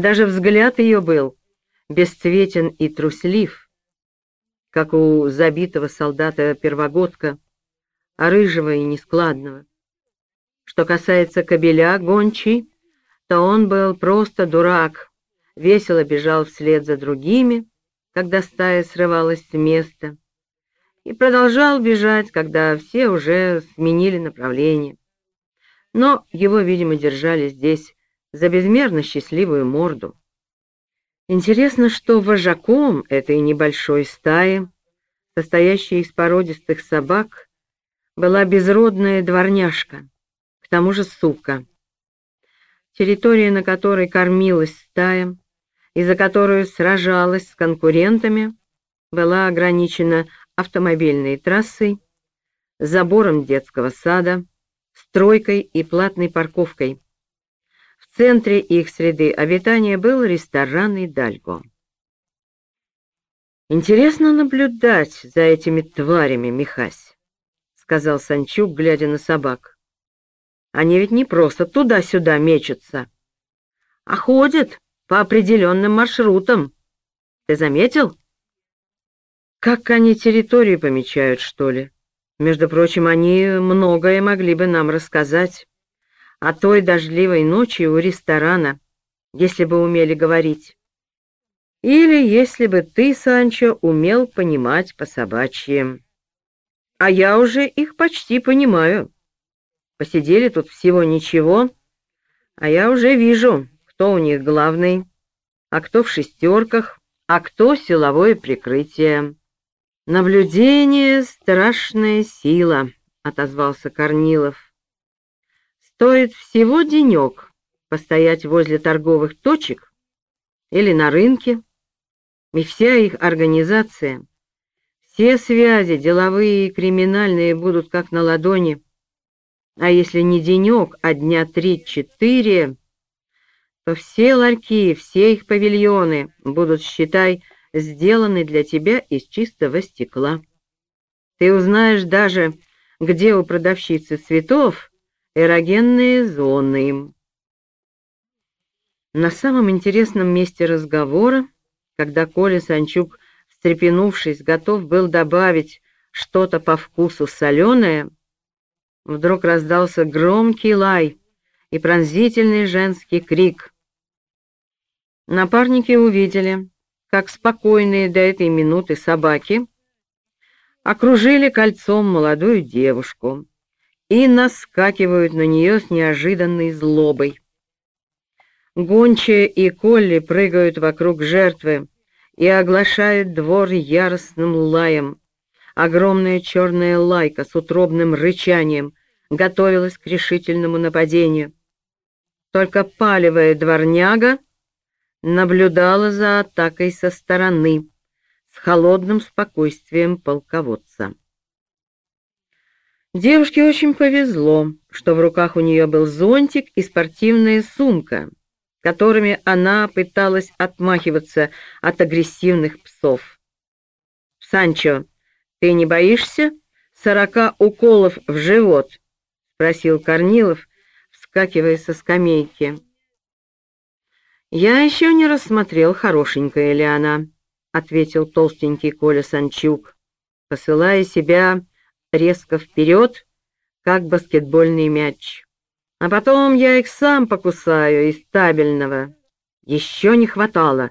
Даже взгляд ее был бесцветен и труслив, как у забитого солдата-первогодка, а рыжего и нескладного. Что касается кобеля гончий, то он был просто дурак, весело бежал вслед за другими, когда стая срывалась с места, и продолжал бежать, когда все уже сменили направление. Но его, видимо, держали здесь за безмерно счастливую морду. Интересно, что вожаком этой небольшой стаи, состоящей из породистых собак, была безродная дворняжка, к тому же сука. Территория, на которой кормилась стая, и за которую сражалась с конкурентами, была ограничена автомобильной трассой, забором детского сада, стройкой и платной парковкой. В центре их среды обитания был ресторан «Идальго». «Интересно наблюдать за этими тварями, Михась», — сказал Санчук, глядя на собак. «Они ведь не просто туда-сюда мечутся, а ходят по определенным маршрутам. Ты заметил?» «Как они территорию помечают, что ли? Между прочим, они многое могли бы нам рассказать» о той дождливой ночи у ресторана, если бы умели говорить. Или если бы ты, Санчо, умел понимать по собачьим. А я уже их почти понимаю. Посидели тут всего ничего, а я уже вижу, кто у них главный, а кто в шестерках, а кто силовое прикрытие. «Наблюдение — страшная сила», — отозвался Корнилов. Стоит всего денек постоять возле торговых точек или на рынке, и вся их организация, все связи, деловые и криминальные, будут как на ладони. А если не денек, а дня три-четыре, то все ларьки, все их павильоны будут, считай, сделаны для тебя из чистого стекла. Ты узнаешь даже, где у продавщицы цветов эрогенные зоны. На самом интересном месте разговора, когда Коля Санчук, встрепенувшись, готов был добавить что-то по вкусу соленое, вдруг раздался громкий лай и пронзительный женский крик. Напарники увидели, как спокойные до этой минуты собаки окружили кольцом молодую девушку и наскакивают на нее с неожиданной злобой. Гончая и Колли прыгают вокруг жертвы и оглашают двор яростным лаем. Огромная черная лайка с утробным рычанием готовилась к решительному нападению. Только палевая дворняга наблюдала за атакой со стороны с холодным спокойствием полководца. Девушке очень повезло, что в руках у нее был зонтик и спортивная сумка, которыми она пыталась отмахиваться от агрессивных псов. «Санчо, ты не боишься сорока уколов в живот?» — спросил Корнилов, вскакивая со скамейки. «Я еще не рассмотрел, хорошенькая ли она», — ответил толстенький Коля Санчук, посылая себя резко вперед, как баскетбольный мяч. А потом я их сам покусаю из табельного. Еще не хватало,